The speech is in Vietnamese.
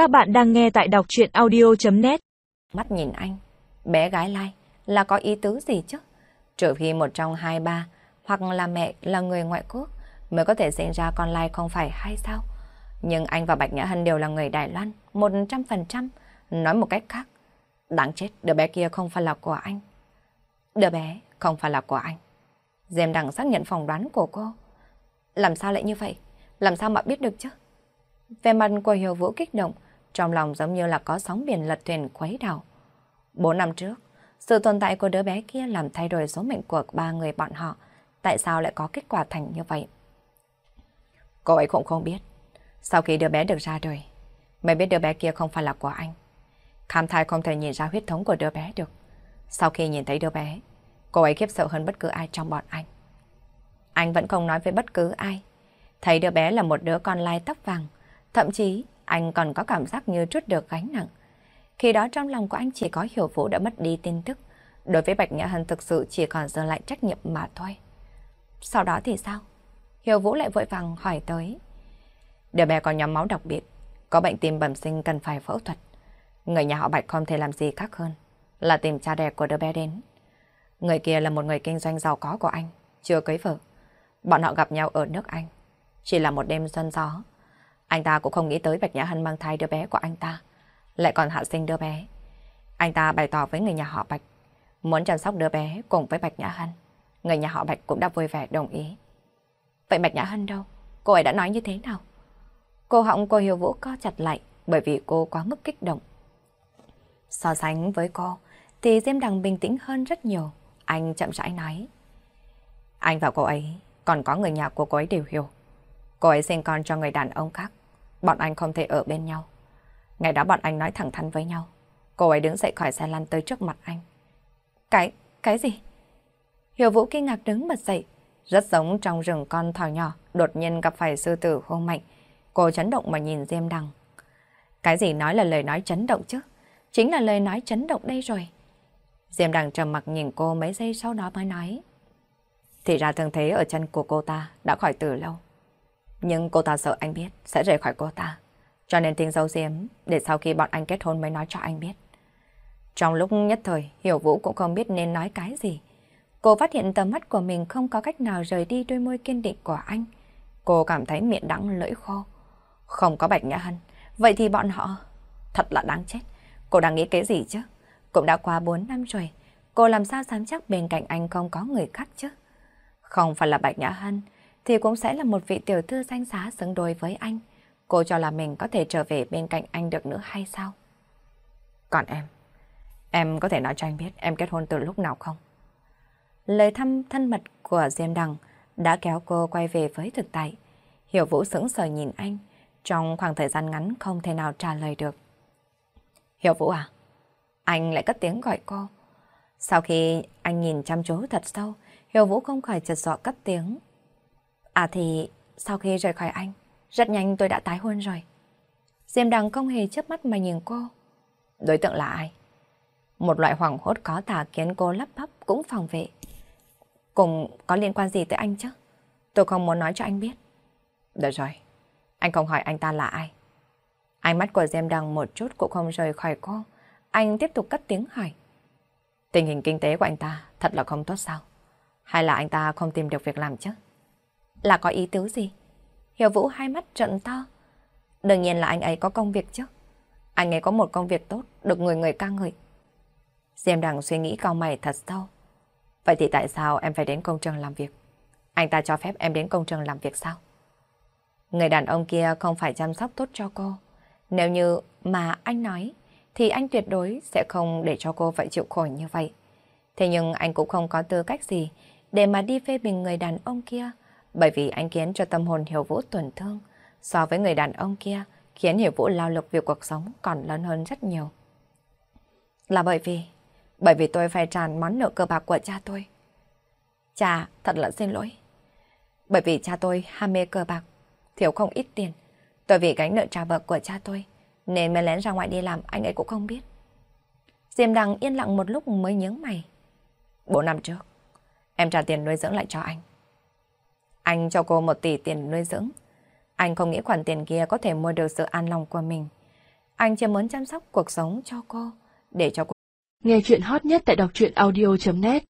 Các bạn đang nghe tại đọc chuyện audio.net Mắt nhìn anh, bé gái lai là có ý tứ gì chứ? Trừ khi một trong hai ba hoặc là mẹ là người ngoại quốc mới có thể sinh ra con lai không phải hay sao? Nhưng anh và Bạch Nhã Hân đều là người Đài Loan, 100%. Nói một cách khác, đáng chết, đứa bé kia không phải là của anh. Đứa bé không phải là của anh. dèm Đằng xác nhận phỏng đoán của cô. Làm sao lại như vậy? Làm sao mà biết được chứ? Về mặt của Hiểu Vũ kích động, trong lòng giống như là có sóng biển lật thuyền khuấy đảo. Bốn năm trước, sự tồn tại của đứa bé kia làm thay đổi số mệnh của ba người bọn họ. Tại sao lại có kết quả thành như vậy? Cô ấy cũng không biết. Sau khi đứa bé được ra đời, mới biết đứa bé kia không phải là của anh. Khám thai không thể nhìn ra huyết thống của đứa bé được. Sau khi nhìn thấy đứa bé, cô ấy khiếp sợ hơn bất cứ ai trong bọn anh. Anh vẫn không nói với bất cứ ai. Thấy đứa bé là một đứa con lai tóc vàng, thậm chí anh còn có cảm giác như trút được gánh nặng. Khi đó trong lòng của anh chỉ có hiểu vũ đã mất đi tin tức. Đối với Bạch Nhã Hân thực sự chỉ còn giờ lại trách nhiệm mà thôi. Sau đó thì sao? Hiểu Vũ lại vội vàng hỏi tới. Đứa bé có nhóm máu đặc biệt, có bệnh tim bẩm sinh cần phải phẫu thuật. Người nhà họ Bạch không thể làm gì khác hơn là tìm cha đẻ của đứa bé đến. Người kia là một người kinh doanh giàu có của anh, chưa cưới vợ. Bọn họ gặp nhau ở nước Anh. Chỉ là một đêm xuân gió. Anh ta cũng không nghĩ tới Bạch Nhã Hân mang thai đứa bé của anh ta. Lại còn hạ sinh đứa bé. Anh ta bày tỏ với người nhà họ Bạch. Muốn chăm sóc đứa bé cùng với Bạch Nhã Hân. Người nhà họ Bạch cũng đã vui vẻ đồng ý. Vậy Bạch Nhã Hân đâu? Cô ấy đã nói như thế nào? Cô họng cô Hiểu Vũ co chặt lại bởi vì cô quá mức kích động. So sánh với cô, thì Diêm Đằng bình tĩnh hơn rất nhiều. Anh chậm rãi nói. Anh và cô ấy, còn có người nhà của cô ấy đều hiểu. Cô ấy sinh con cho người đàn ông khác. Bọn anh không thể ở bên nhau. Ngày đó bọn anh nói thẳng thắn với nhau. Cô ấy đứng dậy khỏi xe lăn tới trước mặt anh. Cái, cái gì? Hiểu Vũ kinh ngạc đứng bật dậy. Rất giống trong rừng con thỏ nhỏ, đột nhiên gặp phải sư tử hô mạnh. Cô chấn động mà nhìn Diêm Đằng. Cái gì nói là lời nói chấn động chứ? Chính là lời nói chấn động đây rồi. Diêm Đằng trầm mặc nhìn cô mấy giây sau đó mới nói. Thì ra thương thế ở chân của cô ta đã khỏi từ lâu. Nhưng cô ta sợ anh biết sẽ rời khỏi cô ta. Cho nên tin dấu diếm để sau khi bọn anh kết hôn mới nói cho anh biết. Trong lúc nhất thời, Hiểu Vũ cũng không biết nên nói cái gì. Cô phát hiện tầm mắt của mình không có cách nào rời đi đôi môi kiên định của anh. Cô cảm thấy miệng đắng lưỡi khô. Không có Bạch Nhã Hân. Vậy thì bọn họ... Thật là đáng chết. Cô đang nghĩ cái gì chứ? Cũng đã qua 4 năm rồi. Cô làm sao dám chắc bên cạnh anh không có người khác chứ? Không phải là Bạch Nhã Hân, thì cũng sẽ là một vị tiểu thư danh giá xứng đôi với anh. Cô cho là mình có thể trở về bên cạnh anh được nữa hay sao? Còn em, em có thể nói cho anh biết em kết hôn từ lúc nào không? Lời thăm thân mật của Diêm Đằng đã kéo cô quay về với thực tại. Hiểu Vũ sững sờ nhìn anh, trong khoảng thời gian ngắn không thể nào trả lời được. Hiểu Vũ à? Anh lại cất tiếng gọi cô. Sau khi anh nhìn chăm chú thật sâu, Hiểu Vũ không khỏi chật dọ cất tiếng. À thì sau khi rời khỏi anh, rất nhanh tôi đã tái hôn rồi. Diêm đằng không hề chớp mắt mà nhìn cô. Đối tượng là ai? Một loại hoảng hốt có tả khiến cô lắp bắp cũng phòng vệ. Cùng có liên quan gì tới anh chứ? Tôi không muốn nói cho anh biết. Được rồi, anh không hỏi anh ta là ai. Ánh mắt của Diêm Đằng một chút cũng không rời khỏi cô. Anh tiếp tục cất tiếng hỏi. Tình hình kinh tế của anh ta thật là không tốt sao? Hay là anh ta không tìm được việc làm chứ? Là có ý tứ gì? Hiểu Vũ hai mắt trận to. Đương nhiên là anh ấy có công việc chứ. Anh ấy có một công việc tốt, được người người ca ngợi. Diêm đằng suy nghĩ cao mày thật sâu. Vậy thì tại sao em phải đến công trường làm việc? Anh ta cho phép em đến công trường làm việc sao? Người đàn ông kia không phải chăm sóc tốt cho cô. Nếu như mà anh nói, thì anh tuyệt đối sẽ không để cho cô phải chịu khổ như vậy. Thế nhưng anh cũng không có tư cách gì để mà đi phê bình người đàn ông kia, bởi vì anh khiến cho tâm hồn Hiểu Vũ tổn thương. So với người đàn ông kia, khiến Hiểu Vũ lao lực việc cuộc sống còn lớn hơn rất nhiều. Là bởi vì, bởi vì tôi phải trả món nợ cơ bạc của cha tôi. Cha, thật là xin lỗi. Bởi vì cha tôi ham mê cờ bạc, thiếu không ít tiền. Tôi vì gánh nợ trả vợ của cha tôi, nên mới lén ra ngoài đi làm anh ấy cũng không biết. Diêm Đằng yên lặng một lúc mới nhớ mày. Bốn năm trước, em trả tiền nuôi dưỡng lại cho anh. Anh cho cô một tỷ tiền nuôi dưỡng. Anh không nghĩ khoản tiền kia có thể mua được sự an lòng của mình. Anh chỉ muốn chăm sóc cuộc sống cho cô, để cho cô. Nghe chuyện hot nhất tại đọc truyện audio.net